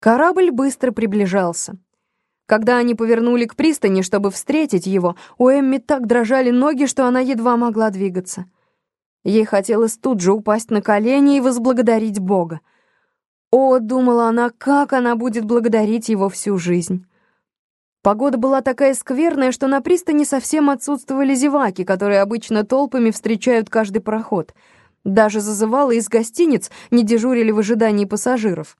Корабль быстро приближался. Когда они повернули к пристани, чтобы встретить его, у Эмми так дрожали ноги, что она едва могла двигаться. Ей хотелось тут же упасть на колени и возблагодарить Бога. О, думала она, как она будет благодарить его всю жизнь. Погода была такая скверная, что на пристани совсем отсутствовали зеваки, которые обычно толпами встречают каждый проход. Даже зазывалы из гостиниц не дежурили в ожидании пассажиров.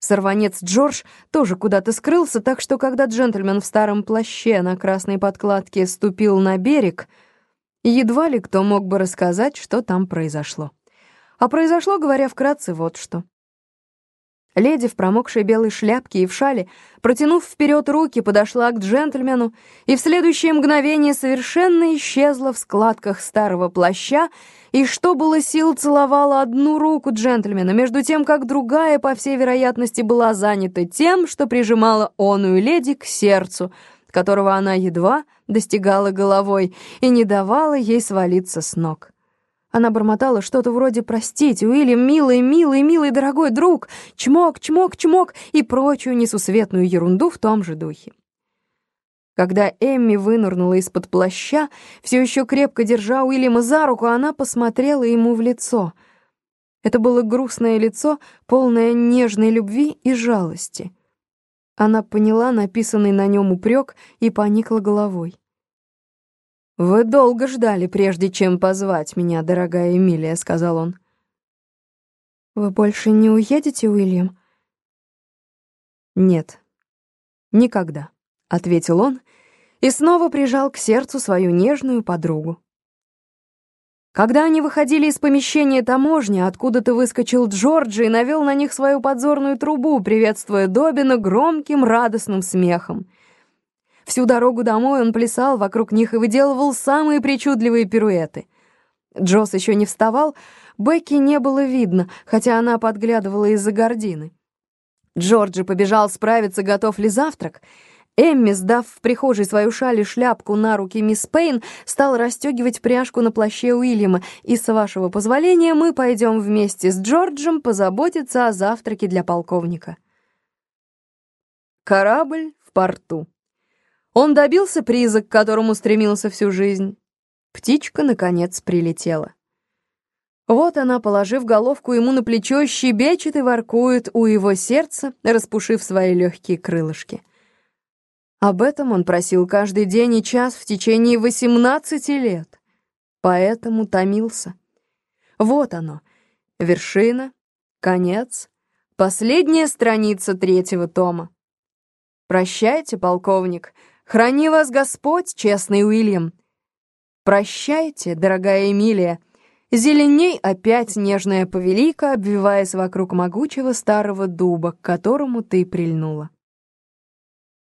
Сорванец Джордж тоже куда-то скрылся, так что когда джентльмен в старом плаще на красной подкладке ступил на берег, едва ли кто мог бы рассказать, что там произошло. А произошло, говоря вкратце, вот что. Леди в промокшей белой шляпке и в шале, протянув вперед руки, подошла к джентльмену и в следующее мгновение совершенно исчезла в складках старого плаща и, что было сил, целовала одну руку джентльмена, между тем, как другая, по всей вероятности, была занята тем, что прижимала оную леди к сердцу, которого она едва достигала головой и не давала ей свалиться с ног. Она бормотала что-то вроде «Простите, Уильям, милый, милый, милый, дорогой друг», «Чмок, чмок, чмок» и прочую несусветную ерунду в том же духе. Когда Эмми вынырнула из-под плаща, все еще крепко держа Уильяма за руку, она посмотрела ему в лицо. Это было грустное лицо, полное нежной любви и жалости. Она поняла написанный на нем упрек и поникла головой. «Вы долго ждали, прежде чем позвать меня, дорогая Эмилия», — сказал он. «Вы больше не уедете, Уильям?» «Нет, никогда», — ответил он и снова прижал к сердцу свою нежную подругу. Когда они выходили из помещения таможни, откуда-то выскочил Джорджи и навел на них свою подзорную трубу, приветствуя Добина громким радостным смехом. Всю дорогу домой он плясал вокруг них и выделывал самые причудливые пируэты. Джосс еще не вставал, Бекки не было видно, хотя она подглядывала из-за гордины. Джорджи побежал справиться, готов ли завтрак. Эмми, сдав в прихожей свою шаль и шляпку на руки мисс Пейн, стал расстегивать пряжку на плаще Уильяма, и, с вашего позволения, мы пойдем вместе с Джорджем позаботиться о завтраке для полковника. Корабль в порту. Он добился приза, к которому стремился всю жизнь. Птичка, наконец, прилетела. Вот она, положив головку ему на плечо, щебечет и воркует у его сердца, распушив свои легкие крылышки. Об этом он просил каждый день и час в течение восемнадцати лет. Поэтому томился. Вот оно, вершина, конец, последняя страница третьего тома. Прощайте, полковник, Храни вас Господь, честный Уильям. Прощайте, дорогая Эмилия. Зеленей опять нежная повелика, обвиваясь вокруг могучего старого дуба, к которому ты прильнула.